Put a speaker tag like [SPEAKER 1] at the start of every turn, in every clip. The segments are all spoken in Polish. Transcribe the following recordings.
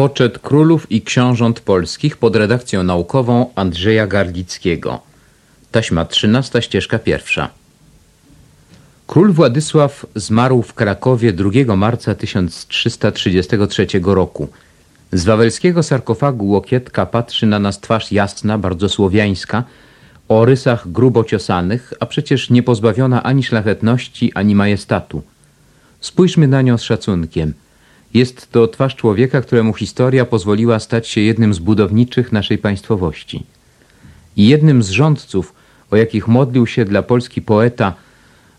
[SPEAKER 1] Poczet królów i książąt polskich pod redakcją naukową Andrzeja Garlickiego. Taśma 13, ścieżka pierwsza. Król Władysław zmarł w Krakowie 2 marca 1333 roku. Z wawelskiego sarkofagu Łokietka patrzy na nas twarz jasna, bardzo słowiańska, o rysach grubo ciosanych, a przecież nie pozbawiona ani szlachetności, ani majestatu. Spójrzmy na nią z szacunkiem. Jest to twarz człowieka, któremu historia pozwoliła stać się jednym z budowniczych naszej państwowości. I jednym z rządców, o jakich modlił się dla Polski poeta,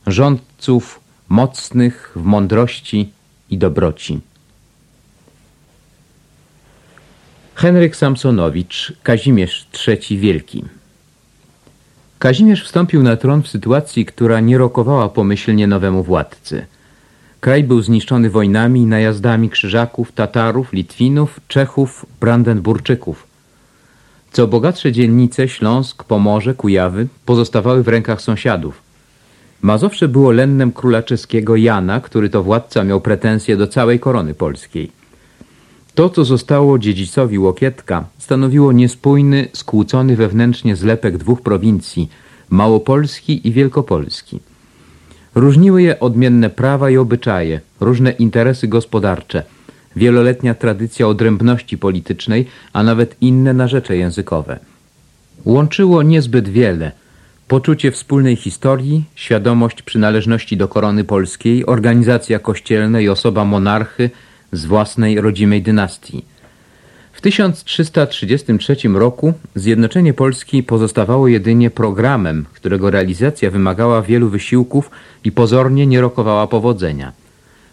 [SPEAKER 1] rządców mocnych w mądrości i dobroci. Henryk Samsonowicz, Kazimierz III Wielki Kazimierz wstąpił na tron w sytuacji, która nie rokowała pomyślnie nowemu władcy. Kraj był zniszczony wojnami i najazdami Krzyżaków, Tatarów, Litwinów, Czechów, Brandenburczyków. Co bogatsze dzielnice, Śląsk, Pomorze, Kujawy, pozostawały w rękach sąsiadów. Mazowsze było lennem króla czeskiego Jana, który to władca miał pretensje do całej korony polskiej. To, co zostało dziedzicowi Łokietka, stanowiło niespójny, skłócony wewnętrznie zlepek dwóch prowincji, Małopolski i Wielkopolski. Różniły je odmienne prawa i obyczaje, różne interesy gospodarcze, wieloletnia tradycja odrębności politycznej, a nawet inne narzecze językowe. Łączyło niezbyt wiele. Poczucie wspólnej historii, świadomość przynależności do korony polskiej, organizacja kościelna i osoba monarchy – z własnej rodzimej dynastii. W 1333 roku zjednoczenie Polski pozostawało jedynie programem, którego realizacja wymagała wielu wysiłków i pozornie nie rokowała powodzenia.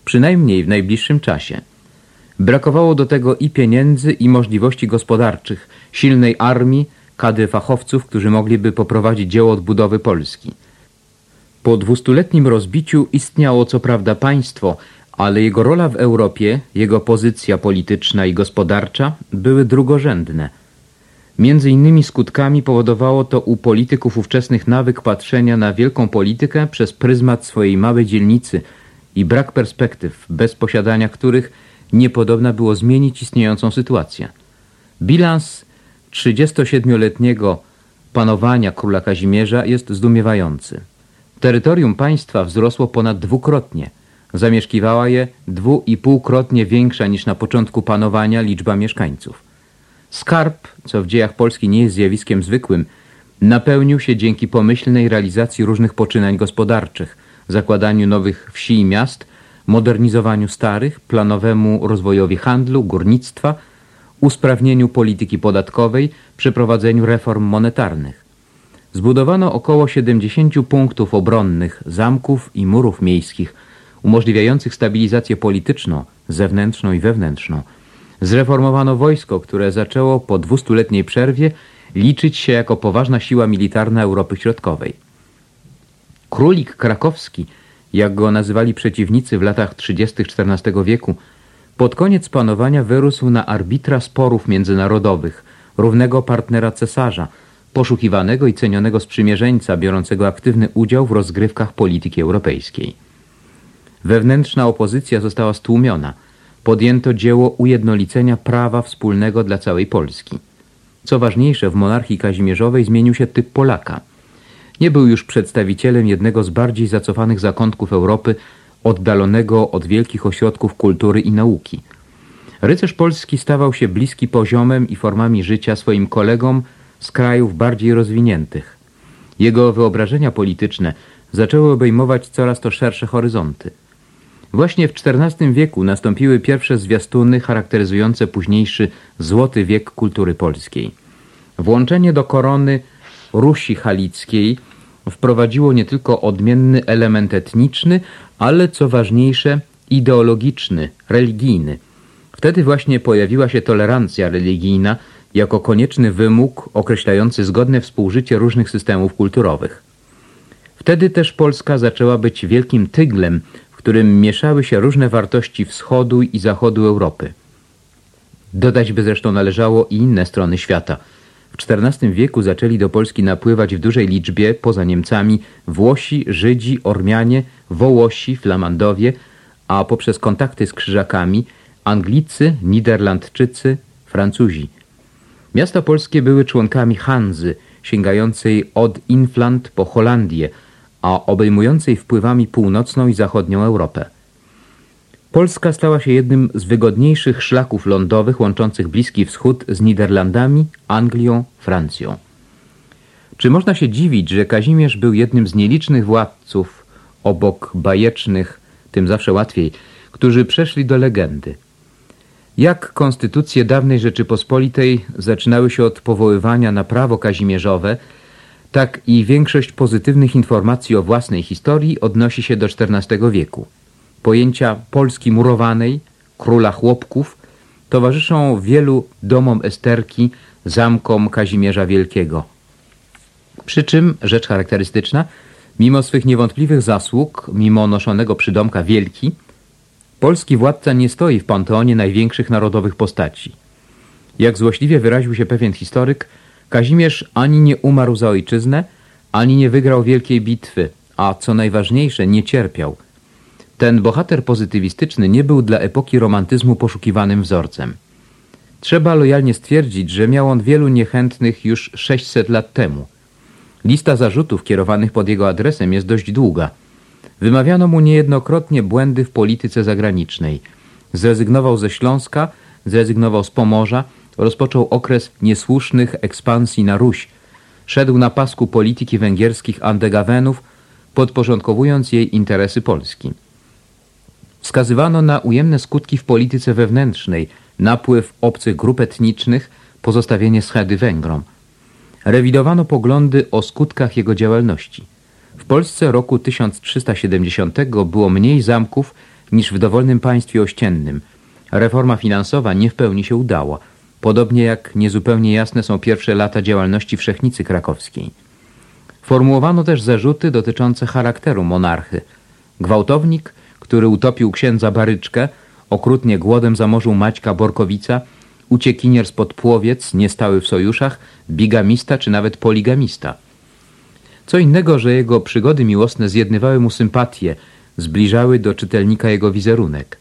[SPEAKER 1] Przynajmniej w najbliższym czasie. Brakowało do tego i pieniędzy, i możliwości gospodarczych, silnej armii, kadry fachowców, którzy mogliby poprowadzić dzieło odbudowy Polski. Po dwustuletnim rozbiciu istniało co prawda państwo, ale jego rola w Europie, jego pozycja polityczna i gospodarcza były drugorzędne. Między innymi skutkami powodowało to u polityków ówczesnych nawyk patrzenia na wielką politykę przez pryzmat swojej małej dzielnicy i brak perspektyw, bez posiadania których niepodobna było zmienić istniejącą sytuację. Bilans 37-letniego panowania króla Kazimierza jest zdumiewający. Terytorium państwa wzrosło ponad dwukrotnie – Zamieszkiwała je dwu i półkrotnie większa niż na początku panowania liczba mieszkańców. Skarb, co w dziejach Polski nie jest zjawiskiem zwykłym, napełnił się dzięki pomyślnej realizacji różnych poczynań gospodarczych, zakładaniu nowych wsi i miast, modernizowaniu starych, planowemu rozwojowi handlu, górnictwa, usprawnieniu polityki podatkowej, przeprowadzeniu reform monetarnych. Zbudowano około 70 punktów obronnych, zamków i murów miejskich – umożliwiających stabilizację polityczną, zewnętrzną i wewnętrzną. Zreformowano wojsko, które zaczęło po dwustuletniej przerwie liczyć się jako poważna siła militarna Europy Środkowej. Królik krakowski, jak go nazywali przeciwnicy w latach 30. XIV wieku, pod koniec panowania wyrósł na arbitra sporów międzynarodowych, równego partnera cesarza, poszukiwanego i cenionego sprzymierzeńca biorącego aktywny udział w rozgrywkach polityki europejskiej. Wewnętrzna opozycja została stłumiona. Podjęto dzieło ujednolicenia prawa wspólnego dla całej Polski. Co ważniejsze, w monarchii kazimierzowej zmienił się typ Polaka. Nie był już przedstawicielem jednego z bardziej zacofanych zakątków Europy, oddalonego od wielkich ośrodków kultury i nauki. Rycerz polski stawał się bliski poziomem i formami życia swoim kolegom z krajów bardziej rozwiniętych. Jego wyobrażenia polityczne zaczęły obejmować coraz to szersze horyzonty. Właśnie w XIV wieku nastąpiły pierwsze zwiastuny charakteryzujące późniejszy złoty wiek kultury polskiej. Włączenie do korony Rusi Halickiej wprowadziło nie tylko odmienny element etniczny, ale co ważniejsze ideologiczny, religijny. Wtedy właśnie pojawiła się tolerancja religijna jako konieczny wymóg określający zgodne współżycie różnych systemów kulturowych. Wtedy też Polska zaczęła być wielkim tyglem którym mieszały się różne wartości wschodu i zachodu Europy. Dodać by zresztą należało i inne strony świata. W XIV wieku zaczęli do Polski napływać w dużej liczbie, poza Niemcami, Włosi, Żydzi, Ormianie, Wołosi, Flamandowie, a poprzez kontakty z Krzyżakami, Anglicy, Niderlandczycy, Francuzi. Miasta polskie były członkami Hanzy, sięgającej od Infland po Holandię, a obejmującej wpływami północną i zachodnią Europę. Polska stała się jednym z wygodniejszych szlaków lądowych łączących Bliski Wschód z Niderlandami, Anglią, Francją. Czy można się dziwić, że Kazimierz był jednym z nielicznych władców, obok bajecznych, tym zawsze łatwiej, którzy przeszli do legendy? Jak konstytucje dawnej Rzeczypospolitej zaczynały się od powoływania na prawo kazimierzowe, tak i większość pozytywnych informacji o własnej historii odnosi się do XIV wieku. Pojęcia Polski murowanej, króla chłopków towarzyszą wielu domom Esterki, zamkom Kazimierza Wielkiego. Przy czym, rzecz charakterystyczna, mimo swych niewątpliwych zasług, mimo noszonego przydomka Wielki, polski władca nie stoi w panteonie największych narodowych postaci. Jak złośliwie wyraził się pewien historyk, Kazimierz ani nie umarł za ojczyznę, ani nie wygrał wielkiej bitwy, a co najważniejsze, nie cierpiał. Ten bohater pozytywistyczny nie był dla epoki romantyzmu poszukiwanym wzorcem. Trzeba lojalnie stwierdzić, że miał on wielu niechętnych już 600 lat temu. Lista zarzutów kierowanych pod jego adresem jest dość długa. Wymawiano mu niejednokrotnie błędy w polityce zagranicznej. Zrezygnował ze Śląska, zrezygnował z Pomorza, rozpoczął okres niesłusznych ekspansji na Ruś. Szedł na pasku polityki węgierskich Andegawenów, podporządkowując jej interesy Polski. Wskazywano na ujemne skutki w polityce wewnętrznej, napływ obcych grup etnicznych, pozostawienie schedy Węgrom. Rewidowano poglądy o skutkach jego działalności. W Polsce roku 1370 było mniej zamków niż w dowolnym państwie ościennym. Reforma finansowa nie w pełni się udała, podobnie jak niezupełnie jasne są pierwsze lata działalności Wszechnicy Krakowskiej. Formułowano też zarzuty dotyczące charakteru monarchy. Gwałtownik, który utopił księdza Baryczkę, okrutnie głodem zamorzył Maćka Borkowica, uciekinier spod Płowiec, niestały w sojuszach, bigamista czy nawet poligamista – co innego, że jego przygody miłosne zjednywały mu sympatię, zbliżały do czytelnika jego wizerunek.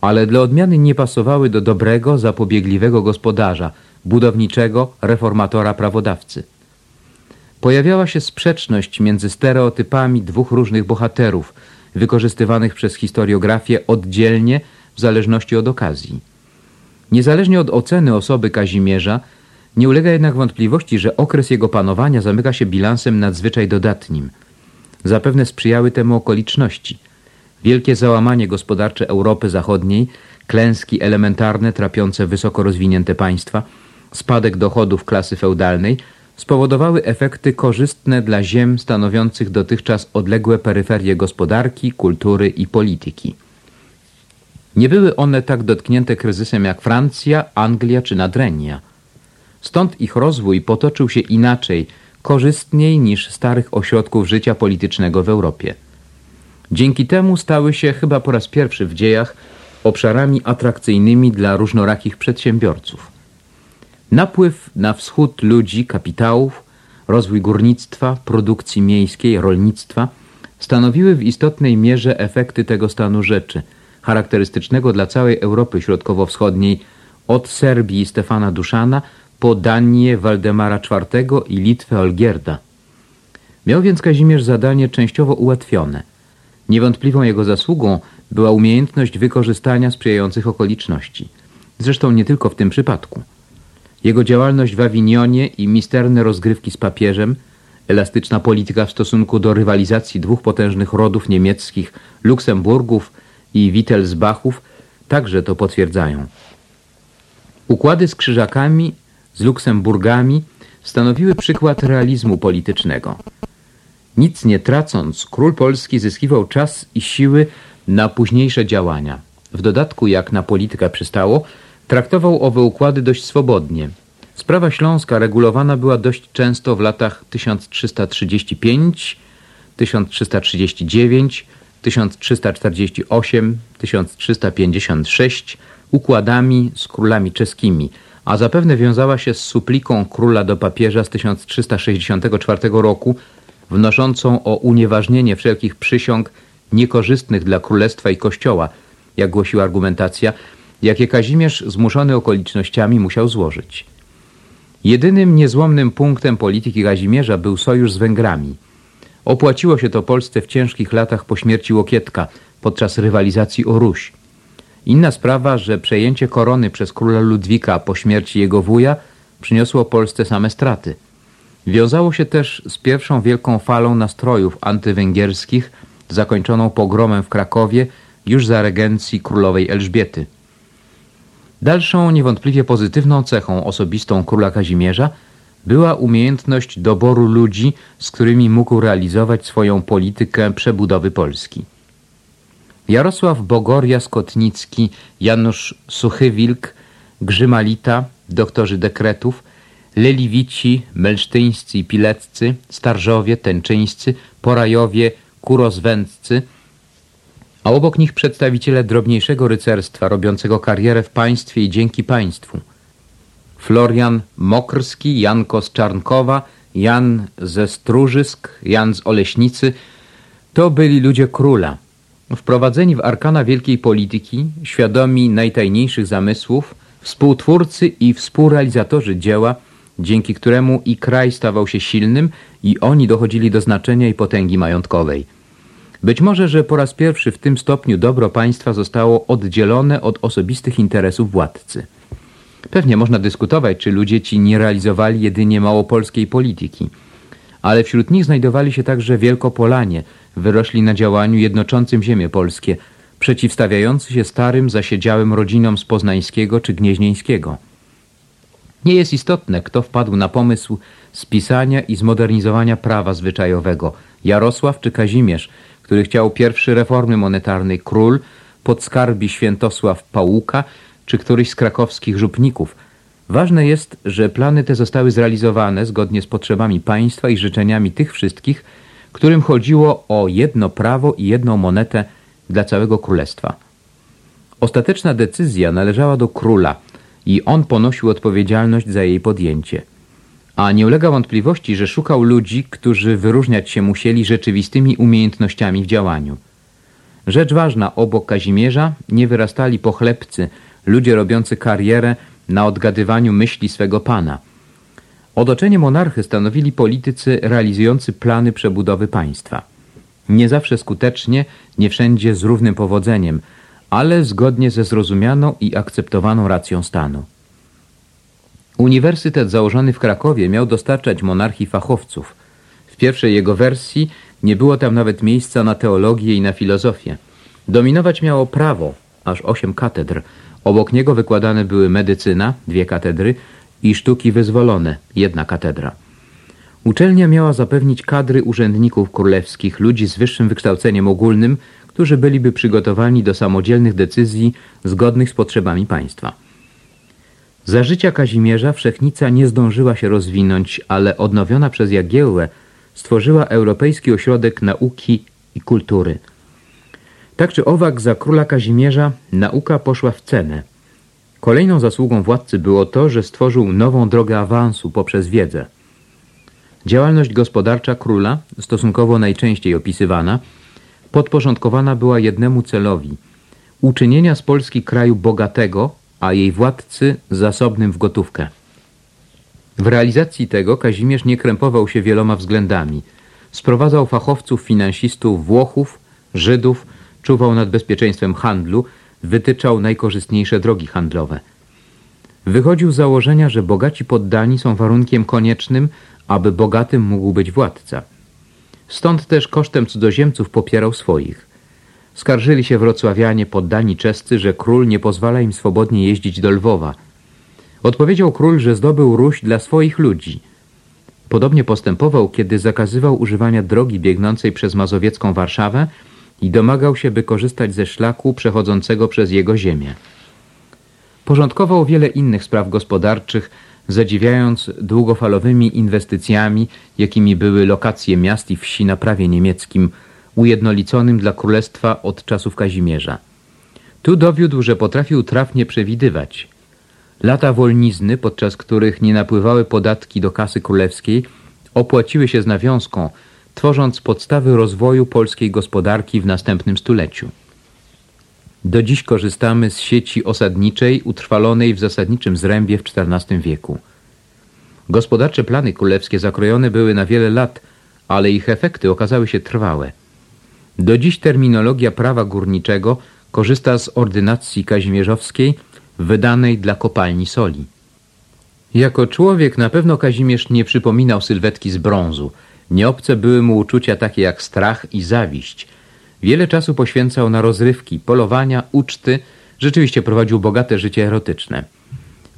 [SPEAKER 1] Ale dla odmiany nie pasowały do dobrego, zapobiegliwego gospodarza, budowniczego, reformatora, prawodawcy. Pojawiała się sprzeczność między stereotypami dwóch różnych bohaterów, wykorzystywanych przez historiografię oddzielnie w zależności od okazji. Niezależnie od oceny osoby Kazimierza, nie ulega jednak wątpliwości, że okres jego panowania zamyka się bilansem nadzwyczaj dodatnim. Zapewne sprzyjały temu okoliczności. Wielkie załamanie gospodarcze Europy Zachodniej, klęski elementarne trapiące wysoko rozwinięte państwa, spadek dochodów klasy feudalnej spowodowały efekty korzystne dla ziem stanowiących dotychczas odległe peryferie gospodarki, kultury i polityki. Nie były one tak dotknięte kryzysem jak Francja, Anglia czy Nadrenia – Stąd ich rozwój potoczył się inaczej, korzystniej niż starych ośrodków życia politycznego w Europie. Dzięki temu stały się chyba po raz pierwszy w dziejach obszarami atrakcyjnymi dla różnorakich przedsiębiorców. Napływ na wschód ludzi, kapitałów, rozwój górnictwa, produkcji miejskiej, rolnictwa stanowiły w istotnej mierze efekty tego stanu rzeczy, charakterystycznego dla całej Europy Środkowo-Wschodniej od Serbii Stefana Duszana po Danię Waldemara IV i Litwę Olgierda. Miał więc Kazimierz zadanie częściowo ułatwione. Niewątpliwą jego zasługą była umiejętność wykorzystania sprzyjających okoliczności. Zresztą nie tylko w tym przypadku. Jego działalność w Awinionie i misterne rozgrywki z papieżem, elastyczna polityka w stosunku do rywalizacji dwóch potężnych rodów niemieckich, Luksemburgów i Wittelsbachów, także to potwierdzają. Układy z krzyżakami z Luksemburgami stanowiły przykład realizmu politycznego. Nic nie tracąc, król polski zyskiwał czas i siły na późniejsze działania. W dodatku, jak na politykę przystało, traktował owe układy dość swobodnie. Sprawa śląska regulowana była dość często w latach 1335, 1339, 1348, 1356 układami z królami czeskimi – a zapewne wiązała się z supliką króla do papieża z 1364 roku, wnoszącą o unieważnienie wszelkich przysiąg niekorzystnych dla królestwa i kościoła, jak głosiła argumentacja, jakie Kazimierz zmuszony okolicznościami musiał złożyć. Jedynym niezłomnym punktem polityki Kazimierza był sojusz z Węgrami. Opłaciło się to Polsce w ciężkich latach po śmierci Łokietka podczas rywalizacji o Ruś. Inna sprawa, że przejęcie korony przez króla Ludwika po śmierci jego wuja przyniosło Polsce same straty. Wiązało się też z pierwszą wielką falą nastrojów antywęgierskich zakończoną pogromem w Krakowie już za regencji królowej Elżbiety. Dalszą niewątpliwie pozytywną cechą osobistą króla Kazimierza była umiejętność doboru ludzi, z którymi mógł realizować swoją politykę przebudowy Polski. Jarosław Bogoria-Skotnicki, Janusz Suchywilk, Grzymalita, doktorzy dekretów, Leliwici, Melsztyńscy i Pileccy, Starżowie, Tęczyńscy, Porajowie, Kurozwędcy, a obok nich przedstawiciele drobniejszego rycerstwa robiącego karierę w państwie i dzięki państwu. Florian Mokrski, Janko z Czarnkowa, Jan ze Stróżysk, Jan z Oleśnicy to byli ludzie króla. Wprowadzeni w arkana wielkiej polityki, świadomi najtajniejszych zamysłów, współtwórcy i współrealizatorzy dzieła, dzięki któremu i kraj stawał się silnym i oni dochodzili do znaczenia i potęgi majątkowej. Być może, że po raz pierwszy w tym stopniu dobro państwa zostało oddzielone od osobistych interesów władcy. Pewnie można dyskutować, czy ludzie ci nie realizowali jedynie małopolskiej polityki, ale wśród nich znajdowali się także Wielkopolanie, wyrośli na działaniu jednoczącym ziemię polskie, przeciwstawiający się starym, zasiedziałym rodzinom z Poznańskiego czy Gnieźnieńskiego. Nie jest istotne, kto wpadł na pomysł spisania i zmodernizowania prawa zwyczajowego, Jarosław czy Kazimierz, który chciał pierwszy reformy monetarnej król, podskarbi Świętosław Pałuka czy któryś z krakowskich żupników. Ważne jest, że plany te zostały zrealizowane zgodnie z potrzebami państwa i życzeniami tych wszystkich, którym chodziło o jedno prawo i jedną monetę dla całego królestwa. Ostateczna decyzja należała do króla i on ponosił odpowiedzialność za jej podjęcie. A nie ulega wątpliwości, że szukał ludzi, którzy wyróżniać się musieli rzeczywistymi umiejętnościami w działaniu. Rzecz ważna, obok Kazimierza nie wyrastali pochlebcy, ludzie robiący karierę na odgadywaniu myśli swego pana. Otoczenie monarchy stanowili politycy realizujący plany przebudowy państwa. Nie zawsze skutecznie, nie wszędzie z równym powodzeniem, ale zgodnie ze zrozumianą i akceptowaną racją stanu. Uniwersytet założony w Krakowie miał dostarczać monarchii fachowców. W pierwszej jego wersji nie było tam nawet miejsca na teologię i na filozofię. Dominować miało prawo, aż osiem katedr. Obok niego wykładane były medycyna, dwie katedry i sztuki wyzwolone, jedna katedra. Uczelnia miała zapewnić kadry urzędników królewskich, ludzi z wyższym wykształceniem ogólnym, którzy byliby przygotowani do samodzielnych decyzji zgodnych z potrzebami państwa. Za życia Kazimierza Wszechnica nie zdążyła się rozwinąć, ale odnowiona przez Jagiełłę stworzyła Europejski Ośrodek Nauki i Kultury. Tak czy owak za króla Kazimierza nauka poszła w cenę. Kolejną zasługą władcy było to, że stworzył nową drogę awansu poprzez wiedzę. Działalność gospodarcza króla, stosunkowo najczęściej opisywana, podporządkowana była jednemu celowi – uczynienia z Polski kraju bogatego, a jej władcy zasobnym w gotówkę. W realizacji tego Kazimierz nie krępował się wieloma względami. Sprowadzał fachowców, finansistów, Włochów, Żydów, czuwał nad bezpieczeństwem handlu, wytyczał najkorzystniejsze drogi handlowe. Wychodził z założenia, że bogaci poddani są warunkiem koniecznym, aby bogatym mógł być władca. Stąd też kosztem cudzoziemców popierał swoich. Skarżyli się wrocławianie poddani czescy, że król nie pozwala im swobodnie jeździć do Lwowa. Odpowiedział król, że zdobył Ruś dla swoich ludzi. Podobnie postępował, kiedy zakazywał używania drogi biegnącej przez mazowiecką Warszawę i domagał się, by korzystać ze szlaku przechodzącego przez jego ziemię. Porządkował wiele innych spraw gospodarczych, zadziwiając długofalowymi inwestycjami, jakimi były lokacje miast i wsi na prawie niemieckim, ujednoliconym dla królestwa od czasów Kazimierza. Tu dowiódł, że potrafił trafnie przewidywać. Lata wolnizny, podczas których nie napływały podatki do kasy królewskiej, opłaciły się z nawiązką, tworząc podstawy rozwoju polskiej gospodarki w następnym stuleciu. Do dziś korzystamy z sieci osadniczej utrwalonej w zasadniczym zrębie w XIV wieku. Gospodarcze plany królewskie zakrojone były na wiele lat, ale ich efekty okazały się trwałe. Do dziś terminologia prawa górniczego korzysta z ordynacji kazimierzowskiej wydanej dla kopalni soli. Jako człowiek na pewno Kazimierz nie przypominał sylwetki z brązu. Nieobce były mu uczucia takie jak strach i zawiść. Wiele czasu poświęcał na rozrywki, polowania, uczty. Rzeczywiście prowadził bogate życie erotyczne.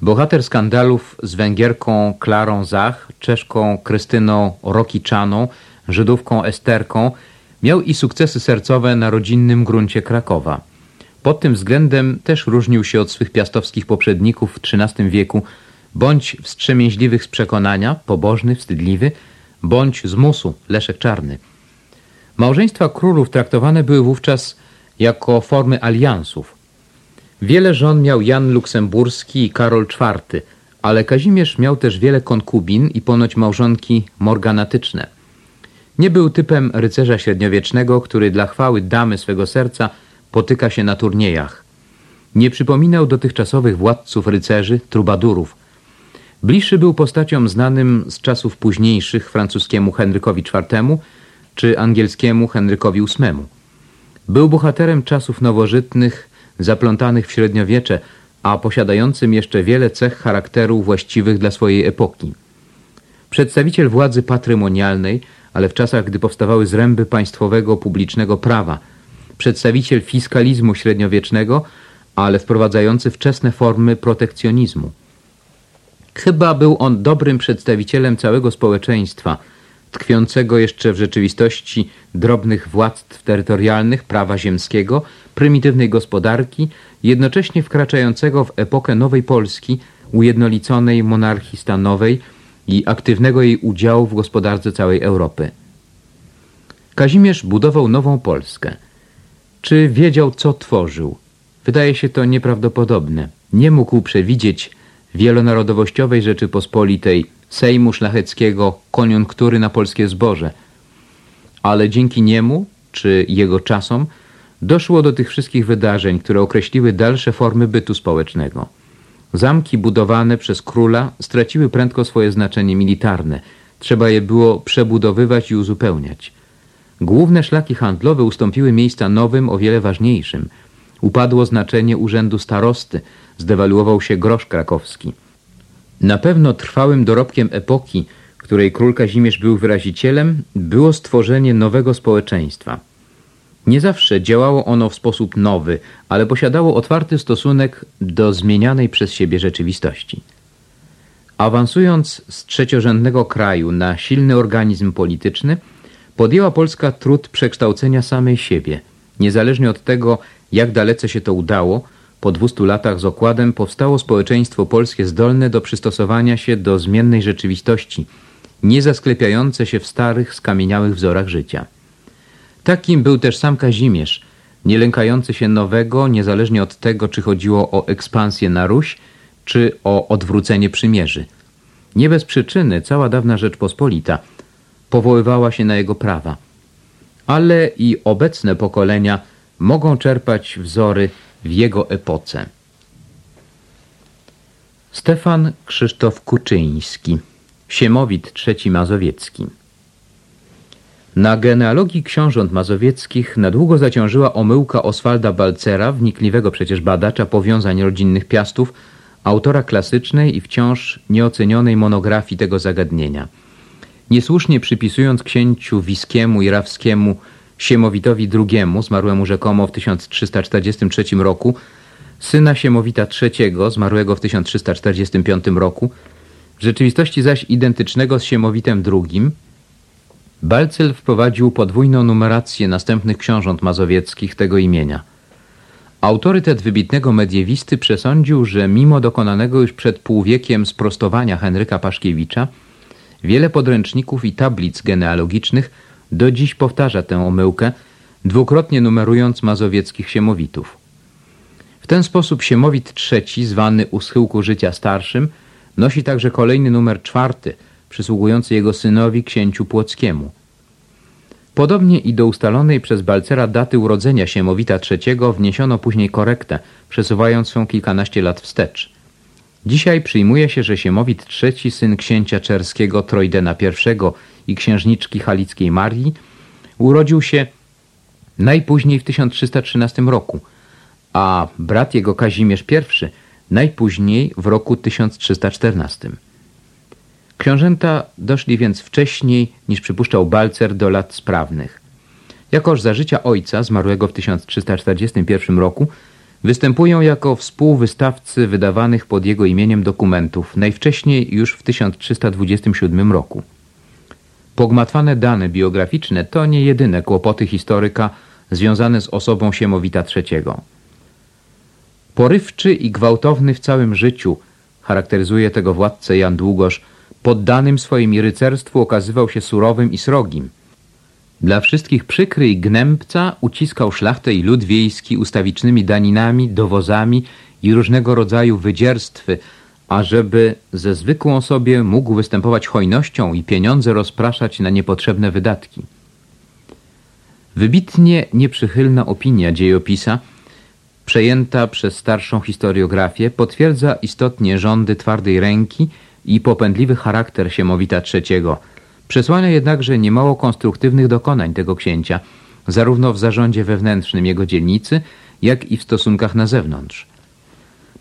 [SPEAKER 1] Bohater skandalów z Węgierką Klarą Zach, Czeszką Krystyną Rokiczaną, Żydówką Esterką miał i sukcesy sercowe na rodzinnym gruncie Krakowa. Pod tym względem też różnił się od swych piastowskich poprzedników w XIII wieku, bądź wstrzemięźliwych z przekonania, pobożny, wstydliwy, bądź z musu, Leszek Czarny. Małżeństwa królów traktowane były wówczas jako formy aliansów. Wiele żon miał Jan Luksemburski i Karol IV, ale Kazimierz miał też wiele konkubin i ponoć małżonki morganatyczne. Nie był typem rycerza średniowiecznego, który dla chwały damy swego serca potyka się na turniejach. Nie przypominał dotychczasowych władców rycerzy, trubadurów. Bliższy był postaciom znanym z czasów późniejszych francuskiemu Henrykowi IV czy angielskiemu Henrykowi VIII. Był bohaterem czasów nowożytnych, zaplątanych w średniowiecze, a posiadającym jeszcze wiele cech charakteru właściwych dla swojej epoki. Przedstawiciel władzy patrymonialnej, ale w czasach, gdy powstawały zręby państwowego publicznego prawa – przedstawiciel fiskalizmu średniowiecznego, ale wprowadzający wczesne formy protekcjonizmu. Chyba był on dobrym przedstawicielem całego społeczeństwa, tkwiącego jeszcze w rzeczywistości drobnych władztw terytorialnych, prawa ziemskiego, prymitywnej gospodarki, jednocześnie wkraczającego w epokę nowej Polski, ujednoliconej monarchii stanowej i aktywnego jej udziału w gospodarce całej Europy. Kazimierz budował nową Polskę – czy wiedział, co tworzył? Wydaje się to nieprawdopodobne. Nie mógł przewidzieć wielonarodowościowej Rzeczypospolitej, Sejmu Szlacheckiego, koniunktury na polskie zboże. Ale dzięki niemu, czy jego czasom, doszło do tych wszystkich wydarzeń, które określiły dalsze formy bytu społecznego. Zamki budowane przez króla straciły prędko swoje znaczenie militarne. Trzeba je było przebudowywać i uzupełniać. Główne szlaki handlowe ustąpiły miejsca nowym, o wiele ważniejszym. Upadło znaczenie urzędu starosty, zdewaluował się grosz krakowski. Na pewno trwałym dorobkiem epoki, której król Kazimierz był wyrazicielem, było stworzenie nowego społeczeństwa. Nie zawsze działało ono w sposób nowy, ale posiadało otwarty stosunek do zmienianej przez siebie rzeczywistości. Awansując z trzeciorzędnego kraju na silny organizm polityczny, podjęła Polska trud przekształcenia samej siebie. Niezależnie od tego, jak dalece się to udało, po dwustu latach z okładem powstało społeczeństwo polskie zdolne do przystosowania się do zmiennej rzeczywistości, nie zasklepiające się w starych, skamieniałych wzorach życia. Takim był też sam Kazimierz, nie lękający się nowego, niezależnie od tego, czy chodziło o ekspansję na Ruś, czy o odwrócenie przymierzy. Nie bez przyczyny cała dawna Rzeczpospolita – powoływała się na jego prawa. Ale i obecne pokolenia mogą czerpać wzory w jego epoce. Stefan Krzysztof Kuczyński Siemowit III Mazowiecki Na genealogii książąt mazowieckich na długo zaciążyła omyłka Oswalda Balcera, wnikliwego przecież badacza powiązań rodzinnych Piastów, autora klasycznej i wciąż nieocenionej monografii tego zagadnienia – niesłusznie przypisując księciu Wiskiemu i Rawskiemu Siemowitowi II, zmarłemu rzekomo w 1343 roku, syna Siemowita III, zmarłego w 1345 roku, w rzeczywistości zaś identycznego z Siemowitem II, Balcel wprowadził podwójną numerację następnych książąt mazowieckich tego imienia. Autorytet wybitnego mediewisty przesądził, że mimo dokonanego już przed półwiekiem sprostowania Henryka Paszkiewicza, Wiele podręczników i tablic genealogicznych do dziś powtarza tę omyłkę, dwukrotnie numerując mazowieckich siemowitów. W ten sposób siemowit trzeci, zwany u schyłku życia starszym, nosi także kolejny numer czwarty, przysługujący jego synowi księciu Płockiemu. Podobnie i do ustalonej przez Balcera daty urodzenia Siemowita III wniesiono później korektę, przesuwając ją kilkanaście lat wstecz. Dzisiaj przyjmuje się, że Siemowit III, syn księcia czerskiego Trojdena I i księżniczki halickiej Marii, urodził się najpóźniej w 1313 roku, a brat jego Kazimierz I najpóźniej w roku 1314. Książęta doszli więc wcześniej niż przypuszczał Balcer do lat sprawnych. Jakoż za życia ojca, zmarłego w 1341 roku, występują jako współwystawcy wydawanych pod jego imieniem dokumentów, najwcześniej już w 1327 roku. Pogmatwane dane biograficzne to nie jedyne kłopoty historyka związane z osobą Siemowita III. Porywczy i gwałtowny w całym życiu charakteryzuje tego władcę Jan Długosz, poddanym swoim rycerstwu okazywał się surowym i srogim. Dla wszystkich przykry i gnębca uciskał szlachtę i lud wiejski ustawicznymi daninami, dowozami i różnego rodzaju wydzierstwy, ażeby ze zwykłą sobie mógł występować hojnością i pieniądze rozpraszać na niepotrzebne wydatki. Wybitnie nieprzychylna opinia dziejopisa, przejęta przez starszą historiografię, potwierdza istotnie rządy twardej ręki i popędliwy charakter Siemowita III. Przesłania jednakże niemało konstruktywnych dokonań tego księcia, zarówno w zarządzie wewnętrznym jego dzielnicy, jak i w stosunkach na zewnątrz.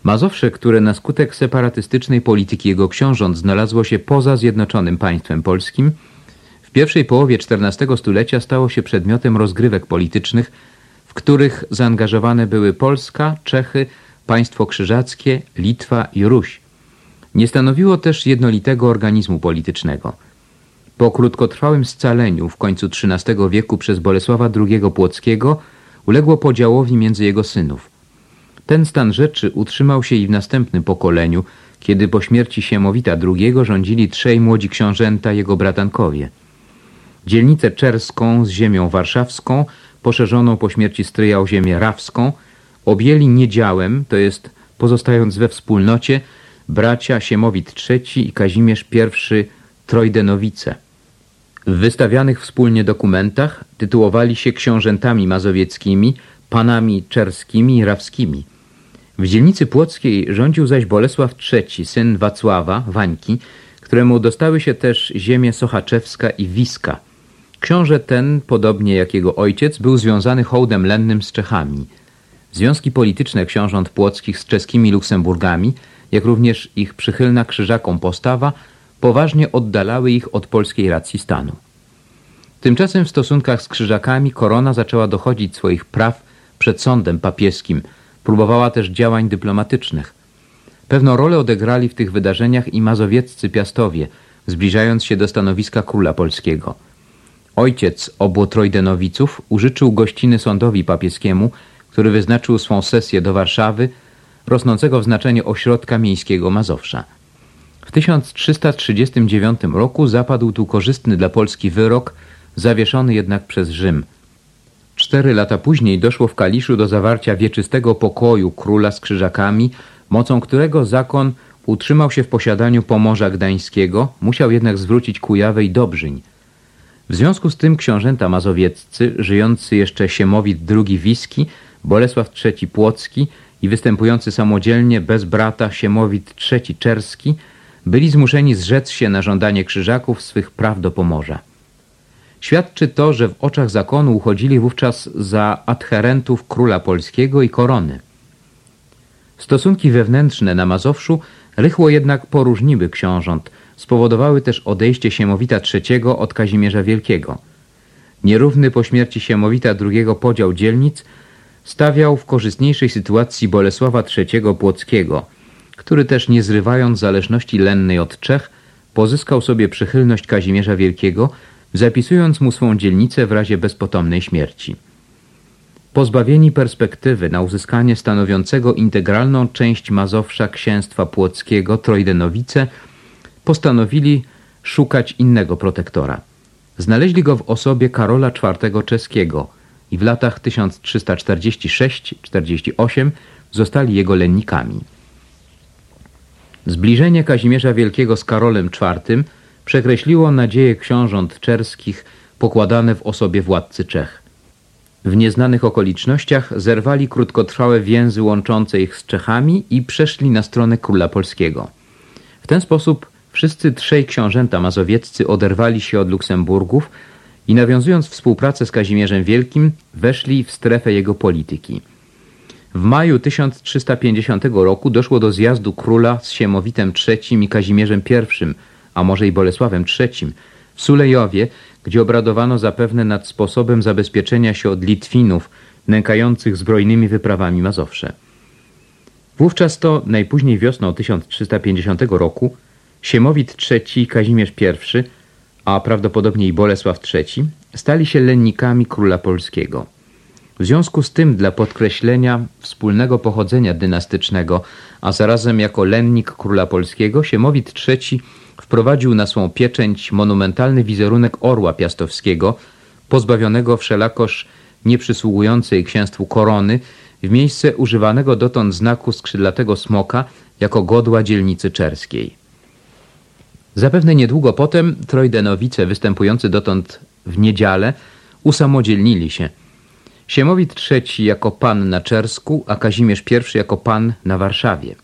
[SPEAKER 1] Mazowsze, które na skutek separatystycznej polityki jego książąt znalazło się poza zjednoczonym państwem polskim, w pierwszej połowie XIV stulecia stało się przedmiotem rozgrywek politycznych, w których zaangażowane były Polska, Czechy, państwo krzyżackie, Litwa i Ruś. Nie stanowiło też jednolitego organizmu politycznego. Po krótkotrwałym scaleniu w końcu XIII wieku przez Bolesława II Płockiego uległo podziałowi między jego synów. Ten stan rzeczy utrzymał się i w następnym pokoleniu, kiedy po śmierci Siemowita II rządzili trzej młodzi książęta jego bratankowie. Dzielnicę czerską z ziemią warszawską, poszerzoną po śmierci stryja o ziemię rawską, objęli niedziałem, to jest pozostając we wspólnocie, bracia Siemowit III i Kazimierz I Trojdenowice. W wystawianych wspólnie dokumentach tytułowali się książętami mazowieckimi, panami czerskimi i rawskimi. W dzielnicy płockiej rządził zaś Bolesław III, syn Wacława, Wańki, któremu dostały się też ziemie Sochaczewska i Wiska. Książę ten, podobnie jak jego ojciec, był związany hołdem lennym z Czechami. Związki polityczne książąt płockich z czeskimi Luksemburgami – jak również ich przychylna krzyżakom postawa poważnie oddalały ich od polskiej racji stanu. Tymczasem w stosunkach z krzyżakami korona zaczęła dochodzić swoich praw przed sądem papieskim, próbowała też działań dyplomatycznych. Pewną rolę odegrali w tych wydarzeniach i mazowieccy piastowie, zbliżając się do stanowiska króla polskiego. Ojciec obu Trojdenowiców użyczył gościny sądowi papieskiemu, który wyznaczył swą sesję do Warszawy rosnącego w znaczeniu ośrodka miejskiego Mazowsza. W 1339 roku zapadł tu korzystny dla Polski wyrok, zawieszony jednak przez Rzym. Cztery lata później doszło w Kaliszu do zawarcia wieczystego pokoju króla z krzyżakami, mocą którego zakon utrzymał się w posiadaniu Pomorza Gdańskiego, musiał jednak zwrócić Kujawę i Dobrzyń. W związku z tym książęta mazowieccy, żyjący jeszcze Siemowit II Wiski, Bolesław III Płocki i występujący samodzielnie bez brata Siemowit III Czerski byli zmuszeni zrzec się na żądanie krzyżaków swych praw do Pomorza. Świadczy to, że w oczach zakonu uchodzili wówczas za adherentów króla polskiego i korony. Stosunki wewnętrzne na Mazowszu rychło jednak poróżniły książąt, spowodowały też odejście Siemowita III od Kazimierza Wielkiego. Nierówny po śmierci Siemowita II podział dzielnic stawiał w korzystniejszej sytuacji Bolesława III Płockiego, który też nie zrywając zależności lennej od Czech, pozyskał sobie przychylność Kazimierza Wielkiego, zapisując mu swą dzielnicę w razie bezpotomnej śmierci. Pozbawieni perspektywy na uzyskanie stanowiącego integralną część Mazowsza księstwa płockiego Trojdenowice, postanowili szukać innego protektora. Znaleźli go w osobie Karola IV czeskiego – i w latach 1346-48 zostali jego lennikami. Zbliżenie Kazimierza Wielkiego z Karolem IV przekreśliło nadzieję książąt czerskich pokładane w osobie władcy Czech. W nieznanych okolicznościach zerwali krótkotrwałe więzy łączące ich z Czechami i przeszli na stronę króla polskiego. W ten sposób wszyscy trzej książęta mazowieccy oderwali się od Luksemburgów i nawiązując współpracę z Kazimierzem Wielkim weszli w strefę jego polityki. W maju 1350 roku doszło do zjazdu króla z Siemowitem III i Kazimierzem I, a może i Bolesławem III, w Sulejowie, gdzie obradowano zapewne nad sposobem zabezpieczenia się od Litwinów nękających zbrojnymi wyprawami Mazowsze. Wówczas to, najpóźniej wiosną 1350 roku, Siemowit III i Kazimierz I, a prawdopodobnie i Bolesław III, stali się lennikami króla polskiego. W związku z tym dla podkreślenia wspólnego pochodzenia dynastycznego, a zarazem jako lennik króla polskiego, Siemowit III wprowadził na swą pieczęć monumentalny wizerunek orła piastowskiego, pozbawionego wszelakoż nieprzysługującej księstwu korony, w miejsce używanego dotąd znaku skrzydlatego smoka jako godła dzielnicy czerskiej. Zapewne niedługo potem trojdenowice występujący dotąd w niedziale usamodzielnili się. Siemowit III jako pan na Czersku, a Kazimierz I jako pan na Warszawie.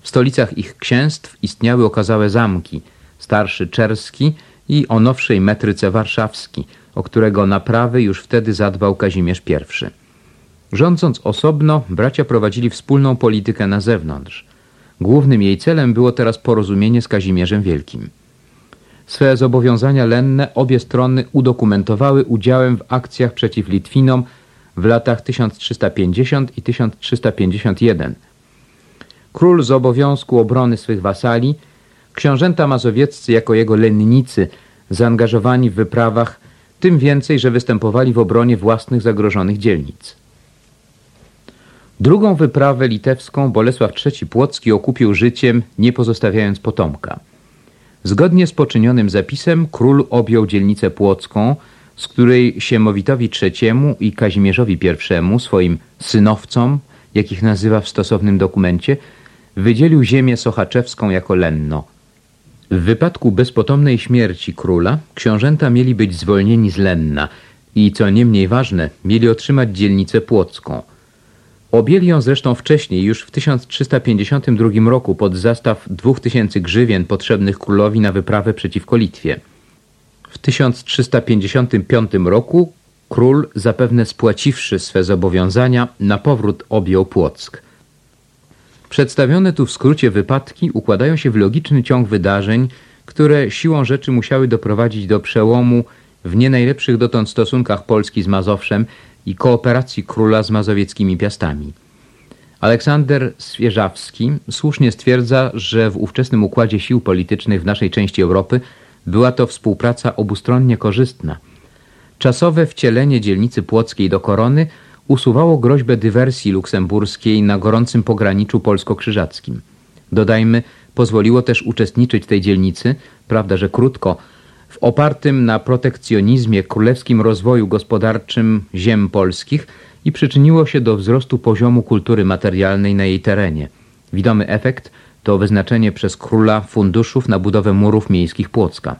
[SPEAKER 1] W stolicach ich księstw istniały okazałe zamki, starszy czerski i o nowszej metryce warszawski, o którego naprawy już wtedy zadbał Kazimierz I. Rządząc osobno, bracia prowadzili wspólną politykę na zewnątrz. Głównym jej celem było teraz porozumienie z Kazimierzem Wielkim. Swe zobowiązania lenne obie strony udokumentowały udziałem w akcjach przeciw Litwinom w latach 1350 i 1351 Król z obowiązku obrony swych wasali, książęta mazowieccy jako jego lennicy zaangażowani w wyprawach, tym więcej, że występowali w obronie własnych zagrożonych dzielnic. Drugą wyprawę litewską Bolesław III Płocki okupił życiem, nie pozostawiając potomka. Zgodnie z poczynionym zapisem król objął dzielnicę płocką, z której Siemowitowi III i Kazimierzowi I, swoim synowcom, jakich nazywa w stosownym dokumencie, wydzielił ziemię sochaczewską jako lenno. W wypadku bezpotomnej śmierci króla książęta mieli być zwolnieni z Lenna i, co nie mniej ważne, mieli otrzymać dzielnicę płocką. Objęli ją zresztą wcześniej, już w 1352 roku pod zastaw 2000 grzywien potrzebnych królowi na wyprawę przeciwko Litwie. W 1355 roku król, zapewne spłaciwszy swe zobowiązania, na powrót objął Płock. Przedstawione tu w skrócie wypadki układają się w logiczny ciąg wydarzeń, które siłą rzeczy musiały doprowadzić do przełomu w nie najlepszych dotąd stosunkach Polski z Mazowszem i kooperacji króla z mazowieckimi piastami. Aleksander Swieżawski słusznie stwierdza, że w ówczesnym układzie sił politycznych w naszej części Europy była to współpraca obustronnie korzystna. Czasowe wcielenie dzielnicy płockiej do korony usuwało groźbę dywersji luksemburskiej na gorącym pograniczu polsko-krzyżackim. Dodajmy, pozwoliło też uczestniczyć tej dzielnicy, prawda, że krótko, w opartym na protekcjonizmie królewskim rozwoju gospodarczym ziem polskich i przyczyniło się do wzrostu poziomu kultury materialnej na jej terenie. Widomy efekt to wyznaczenie przez króla funduszów na budowę murów miejskich Płocka.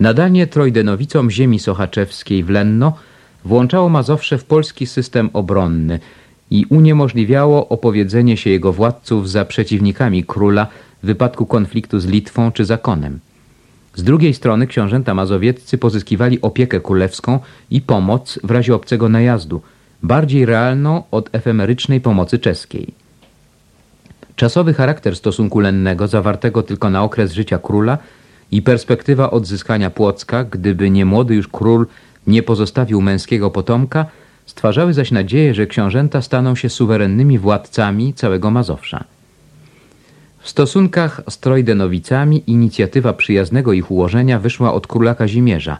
[SPEAKER 1] Nadanie Trojdenowicom ziemi sochaczewskiej w Lenno włączało Mazowsze w polski system obronny i uniemożliwiało opowiedzenie się jego władców za przeciwnikami króla w wypadku konfliktu z Litwą czy zakonem. Z drugiej strony książęta mazowieccy pozyskiwali opiekę królewską i pomoc w razie obcego najazdu, bardziej realną od efemerycznej pomocy czeskiej. Czasowy charakter stosunku lennego, zawartego tylko na okres życia króla i perspektywa odzyskania Płocka, gdyby nie młody już król nie pozostawił męskiego potomka, stwarzały zaś nadzieję, że książęta staną się suwerennymi władcami całego Mazowsza. W stosunkach z Trojdenowicami inicjatywa przyjaznego ich ułożenia wyszła od króla Kazimierza,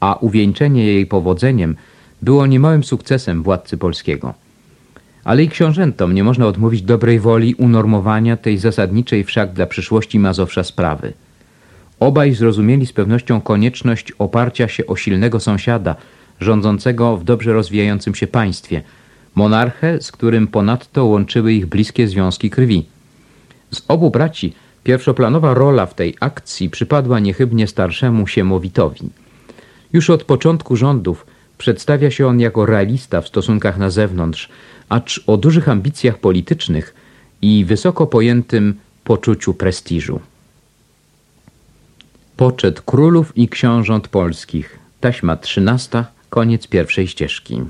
[SPEAKER 1] a uwieńczenie jej powodzeniem było niemałym sukcesem władcy polskiego. Ale i książętom nie można odmówić dobrej woli unormowania tej zasadniczej wszak dla przyszłości Mazowsza sprawy – Obaj zrozumieli z pewnością konieczność oparcia się o silnego sąsiada, rządzącego w dobrze rozwijającym się państwie, monarchę, z którym ponadto łączyły ich bliskie związki krwi. Z obu braci pierwszoplanowa rola w tej akcji przypadła niechybnie starszemu Siemowitowi. Już od początku rządów przedstawia się on jako realista w stosunkach na zewnątrz, acz o dużych ambicjach politycznych i wysoko pojętym poczuciu prestiżu. Poczet królów i książąt polskich. Taśma trzynasta, koniec pierwszej ścieżki.